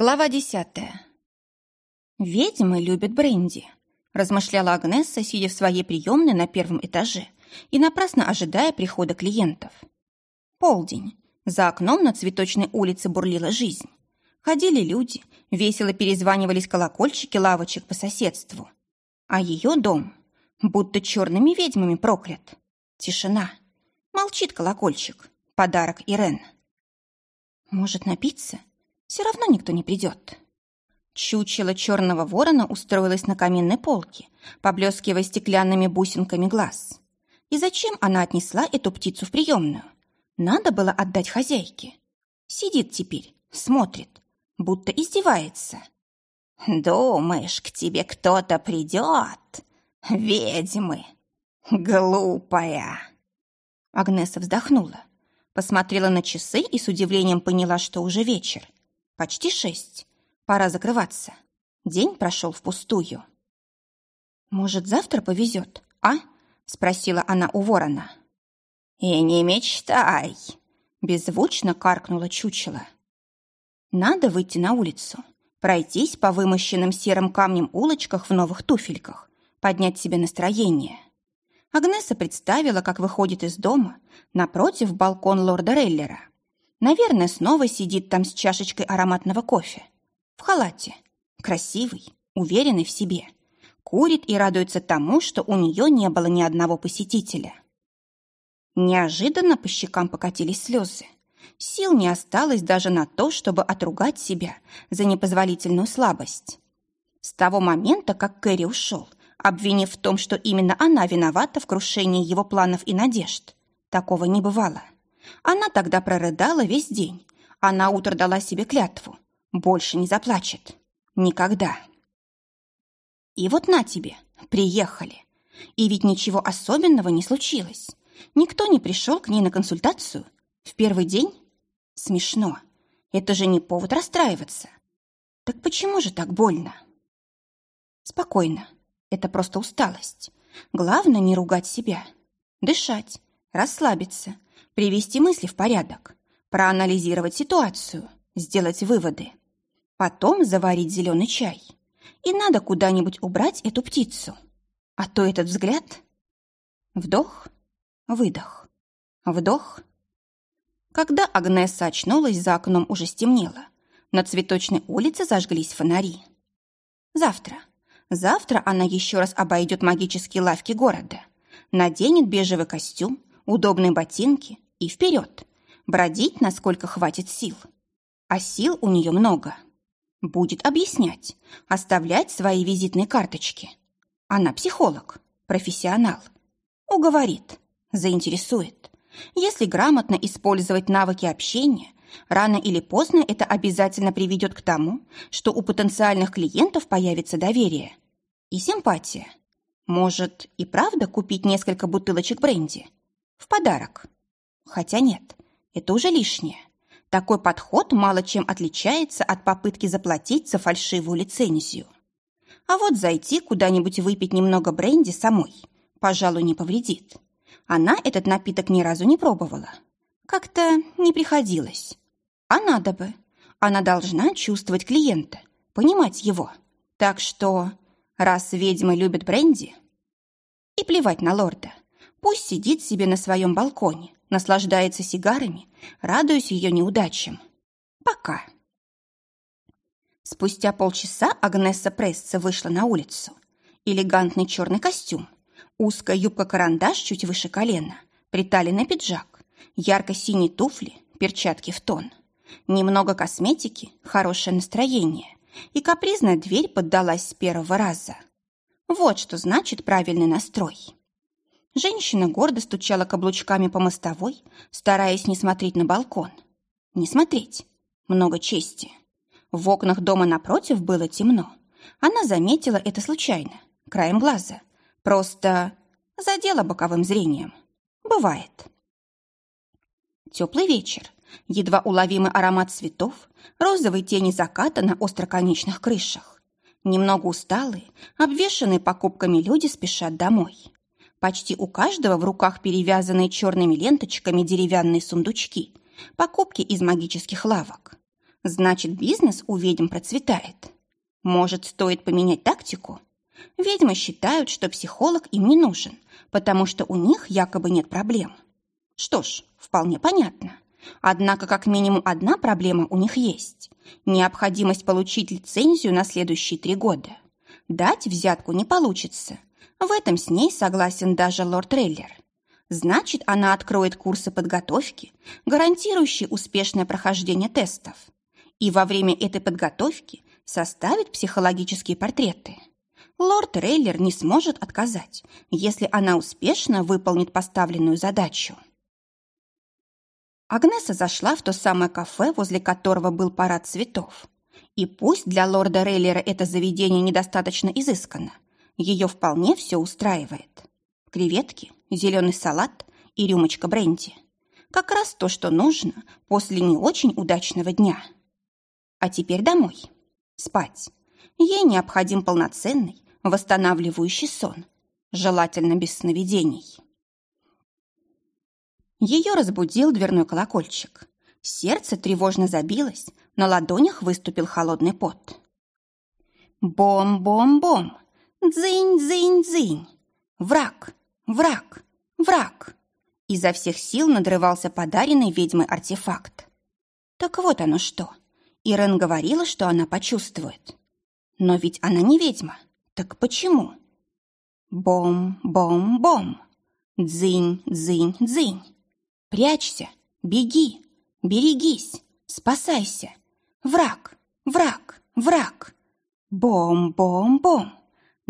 Глава десятая. «Ведьмы любят бренди», – размышляла Агнесса, сидя в своей приемной на первом этаже и напрасно ожидая прихода клиентов. Полдень. За окном на цветочной улице бурлила жизнь. Ходили люди, весело перезванивались колокольчики лавочек по соседству. А ее дом будто черными ведьмами проклят. Тишина. Молчит колокольчик. Подарок Ирен. «Может, напиться?» Все равно никто не придет. Чучело черного ворона устроилось на каминной полке, поблескивая стеклянными бусинками глаз. И зачем она отнесла эту птицу в приемную? Надо было отдать хозяйке. Сидит теперь, смотрит, будто издевается. «Думаешь, к тебе кто-то придет? Ведьмы! Глупая!» Агнеса вздохнула, посмотрела на часы и с удивлением поняла, что уже вечер. Почти шесть. Пора закрываться. День прошел впустую. «Может, завтра повезет, а?» — спросила она у ворона. «И не мечтай!» — беззвучно каркнула чучело. «Надо выйти на улицу, пройтись по вымощенным серым камнем улочках в новых туфельках, поднять себе настроение». Агнеса представила, как выходит из дома напротив балкон лорда Рейлера. Наверное, снова сидит там с чашечкой ароматного кофе. В халате. Красивый, уверенный в себе. Курит и радуется тому, что у нее не было ни одного посетителя. Неожиданно по щекам покатились слезы. Сил не осталось даже на то, чтобы отругать себя за непозволительную слабость. С того момента, как Кэрри ушел, обвинив в том, что именно она виновата в крушении его планов и надежд, такого не бывало. Она тогда прорыдала весь день, а на утро дала себе клятву. Больше не заплачет. Никогда. И вот на тебе, приехали. И ведь ничего особенного не случилось. Никто не пришел к ней на консультацию. В первый день? Смешно. Это же не повод расстраиваться. Так почему же так больно? Спокойно. Это просто усталость. Главное не ругать себя. Дышать, расслабиться, привести мысли в порядок, проанализировать ситуацию, сделать выводы. Потом заварить зеленый чай. И надо куда-нибудь убрать эту птицу. А то этот взгляд... Вдох, выдох, вдох. Когда Агнеса очнулась, за окном уже стемнело. На цветочной улице зажглись фонари. Завтра. Завтра она еще раз обойдет магические лавки города. Наденет бежевый костюм, удобные ботинки и вперед. Бродить, насколько хватит сил. А сил у нее много. Будет объяснять, оставлять свои визитные карточки. Она психолог, профессионал. Уговорит, заинтересует. Если грамотно использовать навыки общения, рано или поздно это обязательно приведет к тому, что у потенциальных клиентов появится доверие и симпатия. Может, и правда купить несколько бутылочек бренди – в подарок. Хотя нет, это уже лишнее. Такой подход мало чем отличается от попытки заплатить за фальшивую лицензию. А вот зайти куда-нибудь выпить немного бренди самой, пожалуй, не повредит. Она этот напиток ни разу не пробовала. Как-то не приходилось. А надо бы. Она должна чувствовать клиента, понимать его. Так что, раз ведьмы любят бренди, и плевать на лорда, Пусть сидит себе на своем балконе, наслаждается сигарами, радуясь ее неудачам. Пока. Спустя полчаса Агнесса Пресса вышла на улицу. Элегантный черный костюм, узкая юбка-карандаш чуть выше колена, приталенный пиджак, ярко-синие туфли, перчатки в тон. Немного косметики, хорошее настроение. И капризная дверь поддалась с первого раза. Вот что значит правильный настрой. Женщина гордо стучала каблучками по мостовой, стараясь не смотреть на балкон. Не смотреть. Много чести. В окнах дома напротив было темно. Она заметила это случайно, краем глаза. Просто задела боковым зрением. Бывает. Теплый вечер, едва уловимый аромат цветов, розовые тени заката на остроконечных крышах. Немного усталые, обвешанные покупками люди спешат домой. Почти у каждого в руках перевязанные черными ленточками деревянные сундучки, покупки из магических лавок. Значит, бизнес у ведьм процветает. Может, стоит поменять тактику? Ведьмы считают, что психолог им не нужен, потому что у них якобы нет проблем. Что ж, вполне понятно. Однако как минимум одна проблема у них есть. Необходимость получить лицензию на следующие три года. Дать взятку не получится. В этом с ней согласен даже лорд Рейлер. Значит, она откроет курсы подготовки, гарантирующие успешное прохождение тестов. И во время этой подготовки составит психологические портреты. Лорд Рейлер не сможет отказать, если она успешно выполнит поставленную задачу. Агнеса зашла в то самое кафе, возле которого был парад цветов. И пусть для лорда Рейлера это заведение недостаточно изысканно, ее вполне все устраивает. Креветки, зеленый салат и рюмочка бренди. Как раз то, что нужно после не очень удачного дня. А теперь домой. Спать. Ей необходим полноценный, восстанавливающий сон, желательно без сновидений. Ее разбудил дверной колокольчик. Сердце тревожно забилось, на ладонях выступил холодный пот. Бом-бом-бом! Дзынь-дзынь-дзынь! Враг! Враг! Враг! Изо всех сил надрывался подаренный ведьмой артефакт. Так вот оно что. Ирен говорила, что она почувствует. Но ведь она не ведьма. Так почему? Бом-бом-бом! Дзынь-дзынь-дзынь! Прячься, беги, берегись, спасайся. Враг, враг, враг. Бом-бом-бом.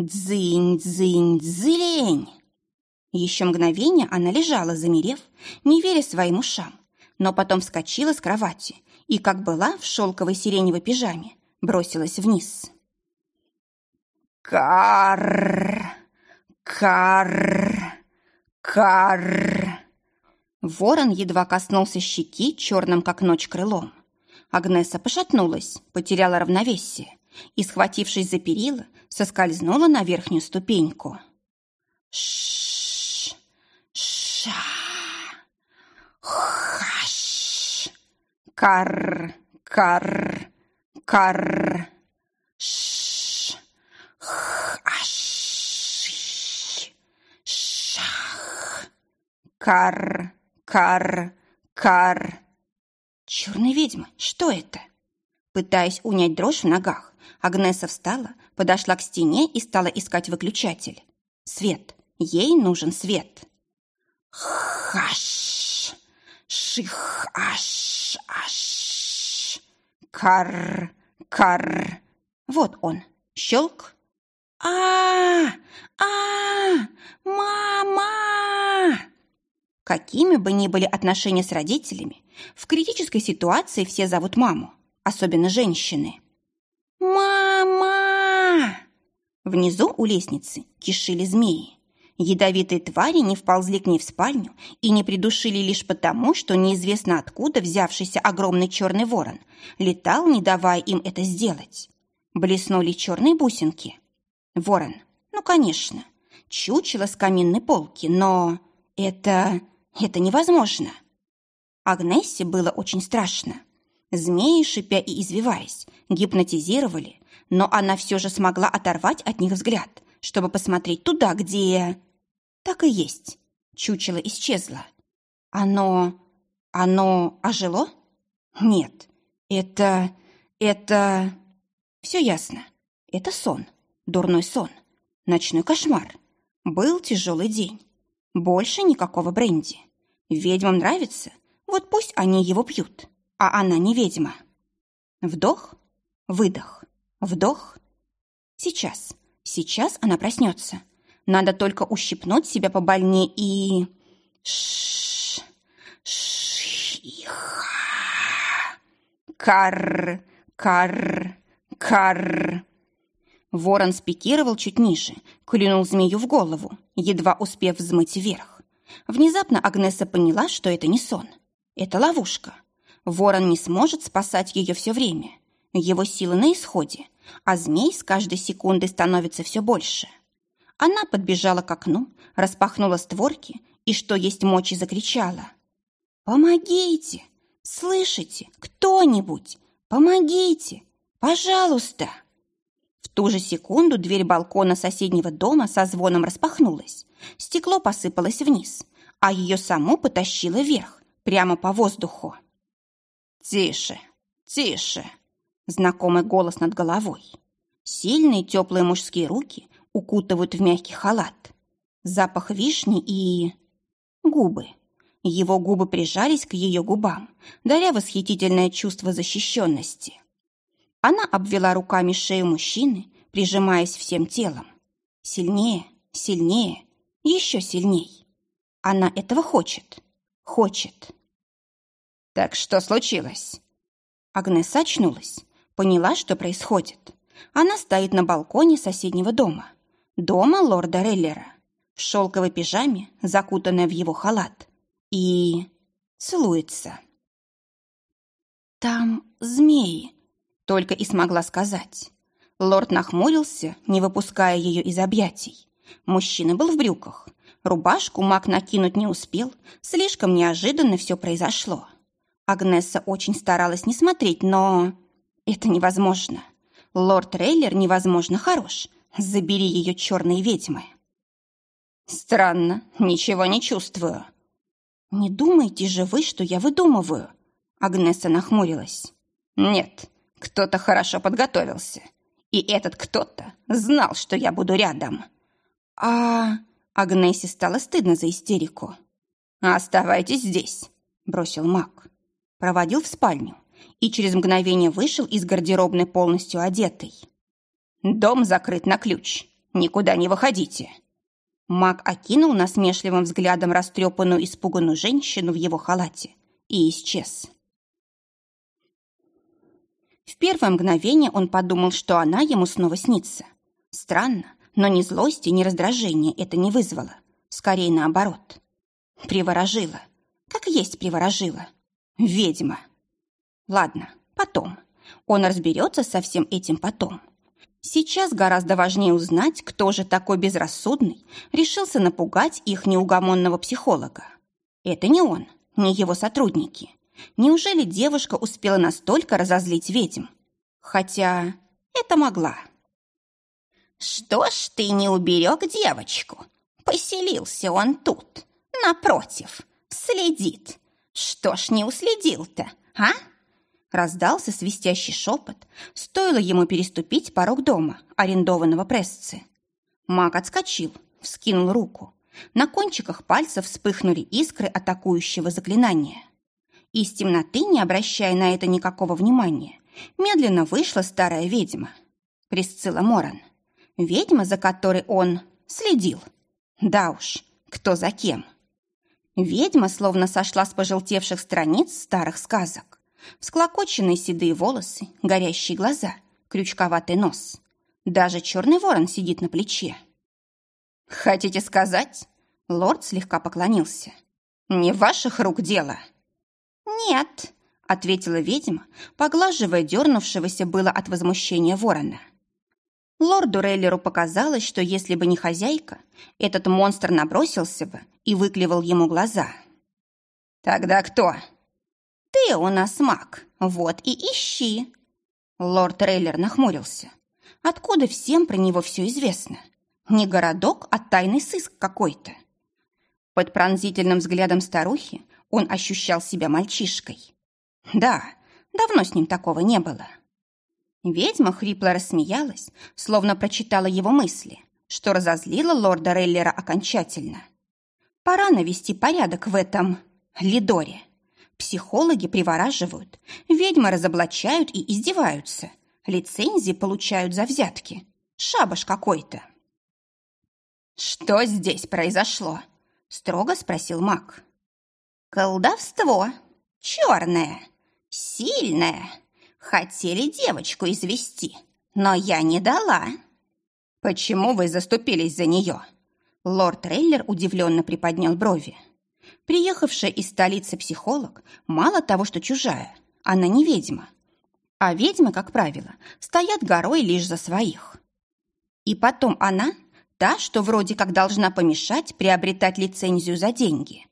Дзынь-дзынь-дзылень. Еще мгновение она лежала, замерев, не веря своим ушам, но потом вскочила с кровати и, как была в шелковой сиреневой пижаме, бросилась вниз. Карр! Карр! Карр! Ворон едва коснулся щеки черным, как ночь, крылом. Агнеса пошатнулась, потеряла равновесие и, схватившись за перила, соскользнула на верхнюю ступеньку. Ш, ша, хаш, кар, кар, кар, ш, хаш, шах, кар, Кар... Кар... Черная ведьма, что это? Пытаясь унять дрожь в ногах, Агнеса встала, подошла к стене и стала искать выключатель. Свет. Ей нужен свет. Хаш. Ших-аш. Аш. Кар. Кар. Вот он. Щелк. -а, а, мама! Какими бы ни были отношения с родителями, в критической ситуации все зовут маму, особенно женщины. «Мама!» Внизу у лестницы кишили змеи. Ядовитые твари не вползли к ней в спальню и не придушили лишь потому, что неизвестно откуда взявшийся огромный черный ворон летал, не давая им это сделать. Блеснули черные бусинки. Ворон, ну, конечно, чучело с каминной полки, но это это невозможно. Агнессе было очень страшно. Змеи, шипя и извиваясь, гипнотизировали, но она все же смогла оторвать от них взгляд, чтобы посмотреть туда, где... Так и есть. Чучело исчезло. Оно... оно ожило? Нет. Это... это... Все ясно. Это сон. Дурной сон. Ночной кошмар. Был тяжелый день. Больше никакого бренди. Ведьмам нравится, вот пусть они его пьют, а она не ведьма. Вдох, выдох, вдох. Сейчас, сейчас она проснется. Надо только ущипнуть себя побольнее и... Ш, шиха. Кар, кар, кар. Ворон спикировал чуть ниже, клюнул змею в голову, едва успев взмыть вверх. Внезапно Агнеса поняла, что это не сон. Это ловушка. Ворон не сможет спасать ее все время. Его силы на исходе, а змей с каждой секундой становится все больше. Она подбежала к окну, распахнула створки и, что есть мочи, закричала. «Помогите! Слышите? Кто-нибудь! Помогите! Пожалуйста!» В ту же секунду дверь балкона соседнего дома со звоном распахнулась. Стекло посыпалось вниз, а ее саму потащило вверх, прямо по воздуху. «Тише, тише!» Знакомый голос над головой. Сильные теплые мужские руки укутывают в мягкий халат. Запах вишни и... губы. Его губы прижались к ее губам, даря восхитительное чувство защищенности. Она обвела руками шею мужчины, прижимаясь всем телом. Сильнее, сильнее, еще сильней. Она этого хочет. Хочет. «Так что случилось?» Агнес очнулась, поняла, что происходит. Она стоит на балконе соседнего дома. Дома лорда Реллера. В шелковой пижаме, закутанная в его халат. И целуется. «Там змеи», — только и смогла сказать. Лорд нахмурился, не выпуская ее из объятий. Мужчина был в брюках. Рубашку маг накинуть не успел. Слишком неожиданно все произошло. Агнесса очень старалась не смотреть, но... Это невозможно. Лорд Рейлер невозможно хорош. Забери ее черные ведьмы. Странно, ничего не чувствую. Не думайте же вы, что я выдумываю. Агнесса нахмурилась. Нет, кто-то хорошо подготовился. И этот кто-то знал, что я буду рядом. А... Агнессе стало стыдно за истерику. «Оставайтесь здесь», — бросил маг. Проводил в спальню и через мгновение вышел из гардеробной полностью одетый. «Дом закрыт на ключ. Никуда не выходите». Маг окинул насмешливым взглядом растрепанную испуганную женщину в его халате и исчез. В первое мгновение он подумал, что она ему снова снится. Странно, но ни злости, ни раздражения это не вызвало. Скорее наоборот. Приворожила. Как есть приворожила. Ведьма. Ладно, потом. Он разберется со всем этим потом. Сейчас гораздо важнее узнать, кто же такой безрассудный решился напугать их неугомонного психолога. Это не он, не его сотрудники. Неужели девушка успела настолько разозлить ведьм? Хотя это могла. «Что ж ты не уберег девочку? Поселился он тут, напротив, следит. Что ж не уследил-то, а?» Раздался свистящий шепот, стоило ему переступить порог дома, арендованного прессы. Маг отскочил, вскинул руку. На кончиках пальцев вспыхнули искры атакующего заклинания. Из темноты, не обращая на это никакого внимания, медленно вышла старая ведьма. Присцилла Моран. Ведьма, за которой он следил. Да уж, кто за кем. Ведьма словно сошла с пожелтевших страниц старых сказок. Всклокоченные седые волосы, горящие глаза, крючковатый нос. Даже черный ворон сидит на плече. «Хотите сказать?» Лорд слегка поклонился. «Не ваших рук дело?» «Нет», — ответила ведьма, поглаживая дернувшегося было от возмущения ворона. Лорду Рейлеру показалось, что если бы не хозяйка, этот монстр набросился бы и выклевал ему глаза. «Тогда кто?» «Ты у нас маг, вот и ищи!» Лорд Рейлер нахмурился. «Откуда всем про него все известно? Не городок, а тайный сыск какой-то». Под пронзительным взглядом старухи он ощущал себя мальчишкой. Да, давно с ним такого не было. Ведьма хрипло рассмеялась, словно прочитала его мысли, что разозлило лорда Рейлера окончательно. Пора навести порядок в этом Лидоре. Психологи привораживают, ведьмы разоблачают и издеваются, лицензии получают за взятки. Шабаш какой-то. «Что здесь произошло?» – строго спросил маг. «Колдовство. Черное. Сильное. Хотели девочку извести, но я не дала». «Почему вы заступились за нее?» Лорд Рейлер удивленно приподнял брови. Приехавшая из столицы психолог мало того, что чужая, она не ведьма. А ведьмы, как правило, стоят горой лишь за своих. И потом она та, что вроде как должна помешать приобретать лицензию за деньги.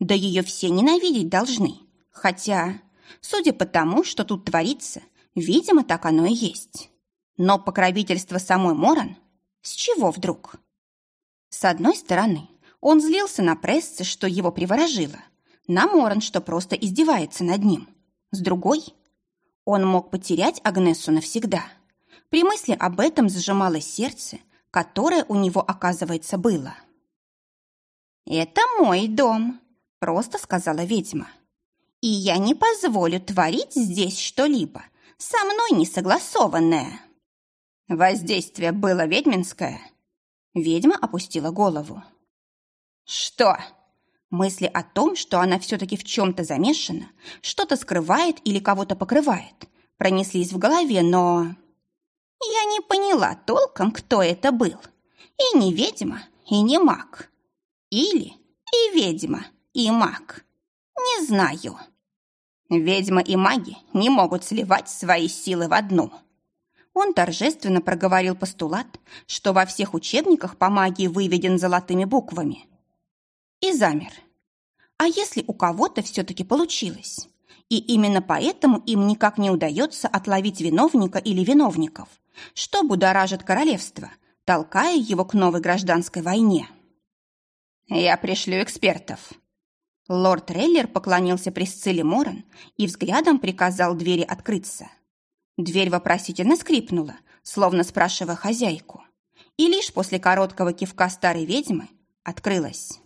Да ее все ненавидеть должны. Хотя, судя по тому, что тут творится, Видимо, так оно и есть. Но покровительство самой Моран? С чего вдруг? С одной стороны, он злился на прессы, что его приворожило, на Моран, что просто издевается над ним. С другой, он мог потерять Агнесу навсегда. При мысли об этом сжималось сердце, которое у него, оказывается, было. «Это мой дом», — просто сказала ведьма. «И я не позволю творить здесь что-либо, со мной не согласованное». Воздействие было ведьминское. Ведьма опустила голову. «Что?» Мысли о том, что она все-таки в чем-то замешана, что-то скрывает или кого-то покрывает, пронеслись в голове, но... Я не поняла толком, кто это был. И не ведьма, и не маг. Или и ведьма, и маг. Не знаю. Ведьма и маги не могут сливать свои силы в одну. Он торжественно проговорил постулат, что во всех учебниках по магии выведен золотыми буквами. И замер. А если у кого-то все-таки получилось? И именно поэтому им никак не удается отловить виновника или виновников, что будоражит королевство, толкая его к новой гражданской войне. «Я пришлю экспертов». Лорд Рейлер поклонился Присцилле Моран и взглядом приказал двери открыться. Дверь вопросительно скрипнула, словно спрашивая хозяйку, и лишь после короткого кивка старой ведьмы открылась.